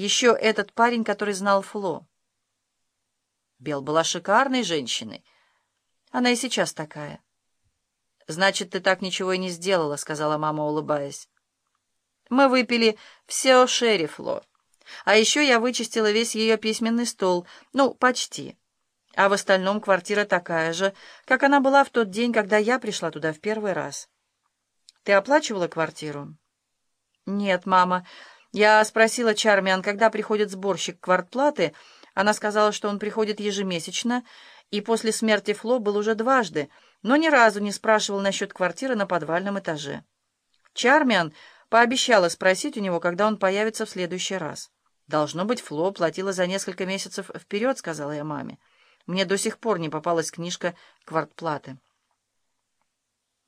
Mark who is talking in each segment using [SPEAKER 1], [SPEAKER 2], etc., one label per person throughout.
[SPEAKER 1] еще этот парень, который знал Фло. Бел была шикарной женщиной. Она и сейчас такая. «Значит, ты так ничего и не сделала», — сказала мама, улыбаясь. «Мы выпили все шерри, Фло. А еще я вычистила весь ее письменный стол. Ну, почти. А в остальном квартира такая же, как она была в тот день, когда я пришла туда в первый раз. Ты оплачивала квартиру?» «Нет, мама. Я спросила Чармиан, когда приходит сборщик квартплаты. Она сказала, что он приходит ежемесячно, и после смерти Фло был уже дважды, но ни разу не спрашивал насчет квартиры на подвальном этаже. Чармиан пообещала спросить у него, когда он появится в следующий раз. «Должно быть, Фло платила за несколько месяцев вперед», — сказала я маме. «Мне до сих пор не попалась книжка квартплаты».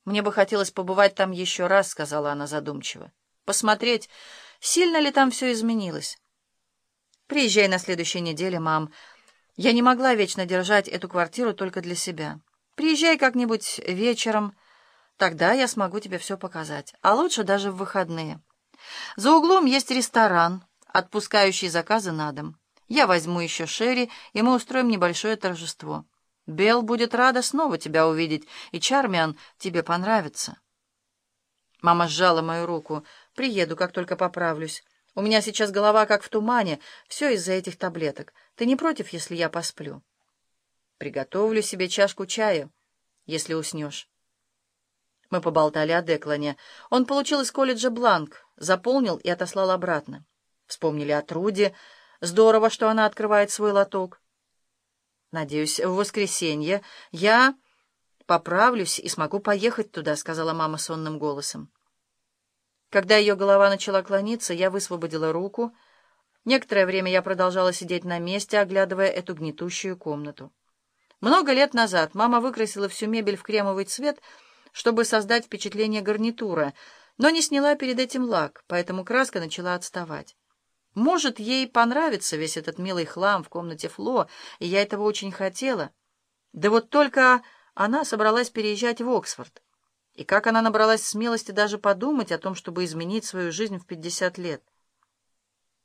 [SPEAKER 1] «Мне бы хотелось побывать там еще раз», — сказала она задумчиво. «Посмотреть, Сильно ли там все изменилось? Приезжай на следующей неделе, мам. Я не могла вечно держать эту квартиру только для себя. Приезжай как-нибудь вечером, тогда я смогу тебе все показать. А лучше даже в выходные. За углом есть ресторан, отпускающий заказы на дом. Я возьму еще Шерри, и мы устроим небольшое торжество. Белл будет рада снова тебя увидеть, и Чармиан тебе понравится. Мама сжала мою руку. «Приеду, как только поправлюсь. У меня сейчас голова как в тумане. Все из-за этих таблеток. Ты не против, если я посплю?» «Приготовлю себе чашку чая, если уснешь». Мы поболтали о Деклане. Он получил из колледжа бланк, заполнил и отослал обратно. Вспомнили о Труде. Здорово, что она открывает свой лоток. «Надеюсь, в воскресенье я...» «Поправлюсь и смогу поехать туда», — сказала мама сонным голосом. Когда ее голова начала клониться, я высвободила руку. Некоторое время я продолжала сидеть на месте, оглядывая эту гнетущую комнату. Много лет назад мама выкрасила всю мебель в кремовый цвет, чтобы создать впечатление гарнитура, но не сняла перед этим лак, поэтому краска начала отставать. Может, ей понравится весь этот милый хлам в комнате Фло, и я этого очень хотела. Да вот только она собралась переезжать в Оксфорд. И как она набралась смелости даже подумать о том, чтобы изменить свою жизнь в 50 лет.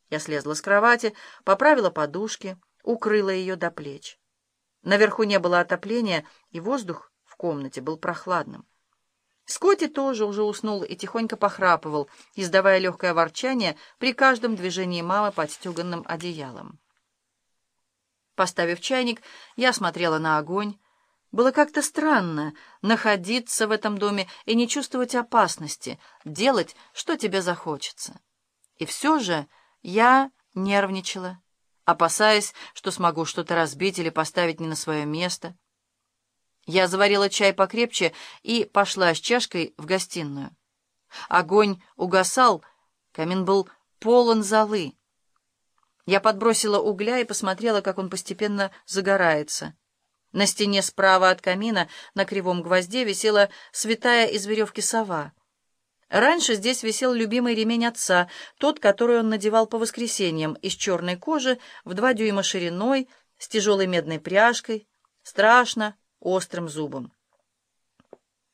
[SPEAKER 1] Я слезла с кровати, поправила подушки, укрыла ее до плеч. Наверху не было отопления, и воздух в комнате был прохладным. Скотти тоже уже уснул и тихонько похрапывал, издавая легкое ворчание при каждом движении мамы под стеганным одеялом. Поставив чайник, я смотрела на огонь, было как-то странно находиться в этом доме и не чувствовать опасности, делать, что тебе захочется. И все же я нервничала, опасаясь, что смогу что-то разбить или поставить не на свое место. Я заварила чай покрепче и пошла с чашкой в гостиную. Огонь угасал, камин был полон золы. Я подбросила угля и посмотрела, как он постепенно загорается. На стене справа от камина на кривом гвозде висела святая из веревки сова. Раньше здесь висел любимый ремень отца, тот, который он надевал по воскресеньям, из черной кожи, в два дюйма шириной, с тяжелой медной пряжкой, страшно острым зубом.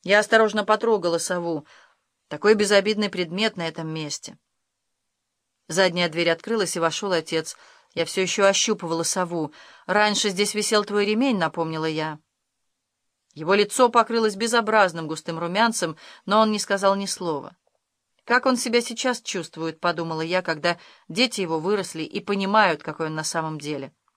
[SPEAKER 1] Я осторожно потрогала сову. Такой безобидный предмет на этом месте. Задняя дверь открылась, и вошел отец — я все еще ощупывала сову. «Раньше здесь висел твой ремень», — напомнила я. Его лицо покрылось безобразным густым румянцем, но он не сказал ни слова. «Как он себя сейчас чувствует?» — подумала я, когда дети его выросли и понимают, какой он на самом деле.